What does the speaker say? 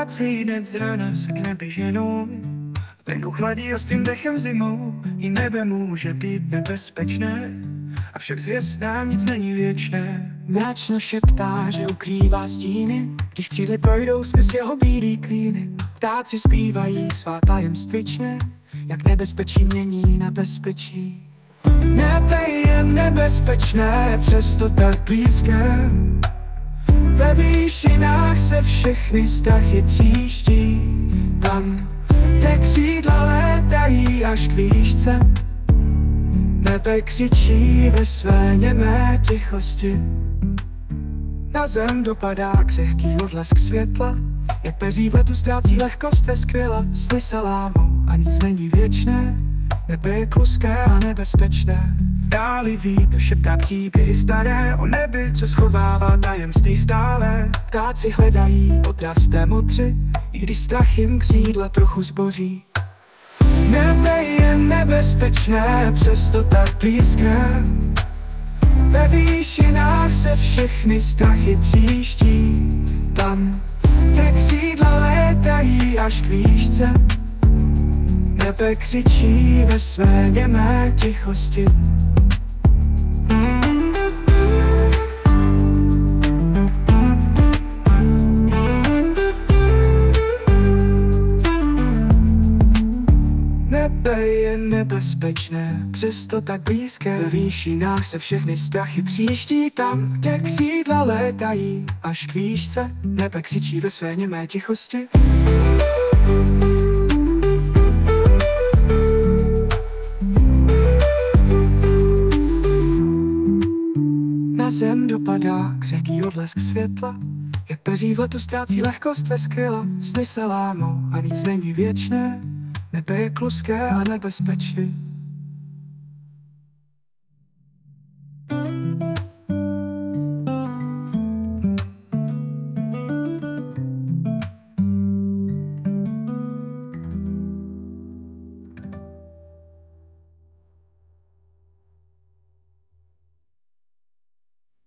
práci hned z rána se k nebi ženou. Venku chladí ostrým dechem zimou, i nebe může být nebezpečné. Avšak zvěstná nic není věčné. Mračno šeptá, že ukrývá stíny, když křídly projdou skrz jeho bílý klíny. Ptáci zpívají svá tajemstvičné, jak nebezpečí mění na bezpečí. Nebe je nebezpečné, přesto tak blízké. Ve výšinách se všechny strachy tříští. Tam, kde křídla létají až k výšce, Nebe křičí ve své němé tichosti. Na zem dopadá křehký odlesk světla. Jak peří v letu ztrácí lehkost ve skvěla Sny se lámou a nic není věčné. Nebe je kluské a nebezpečné V dáli vítr šeptá příběhy staré o nebi, co schovává tajemství stále. Ptáci hledají odraz v té modři I když strach jim křídla trochu zboří. Nebe je nebezpečné, přesto tak blízké. Ve výšinách se všechny strachy tříští Tam, kde křídla létají až k výšce. Nebe křičí ve své němé tichosti Nebe je nebezpečné, přesto tak blízké. Ve výšinách se všechny strachy příští Tam, kde křídla létají. Až k výšce Nebe křičí ve své němé tichosti. Na zem dopadá křehký odlesk světla. Jak peří v letu ztrácí lehkost ve skvěla Sny se lámou a nic není věčné Nebe je kluské a nebezpečí